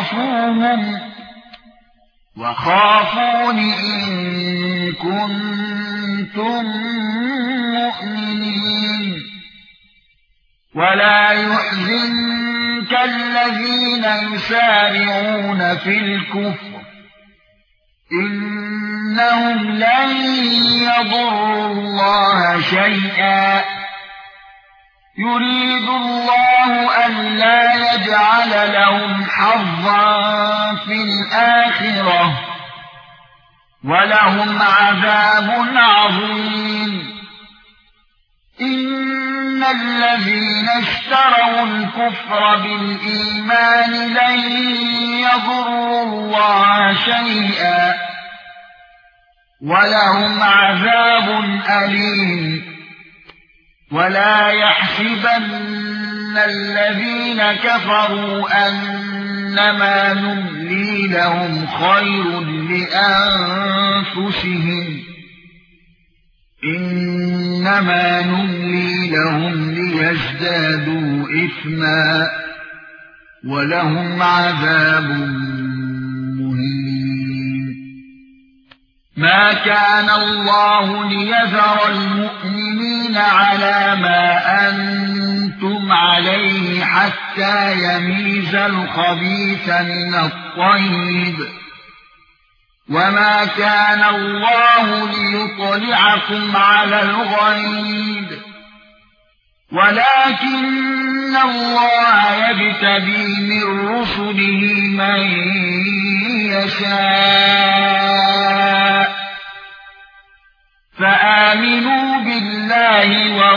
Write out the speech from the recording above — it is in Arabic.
تخافوهم وخافون إن كنتم مؤمنين. ولا يحزنك الذين يسارعون في الكفر. إنهم لن يضروا الله شيئا. يريد الله أن لا يجعل لهم حظا في الآخرة ولهم عذاب عظيم. إن الذين اشتروا الكفر بالإيمان لن يضروا الله شيئا. ولهم عذاب أليم. ولا يحسبن الذين كفروا انما نملي لهم خير لانفسهم انما نملي لهم ليزدادوا اثما ولهم عذاب مهين ما كان الله ليذر المؤمنين على ما أنتم عليه حتى يميز الخبيث من الطيب وما كان الله ليطلعكم على الغيب ولكن الله يجتبي من رسله من يشاء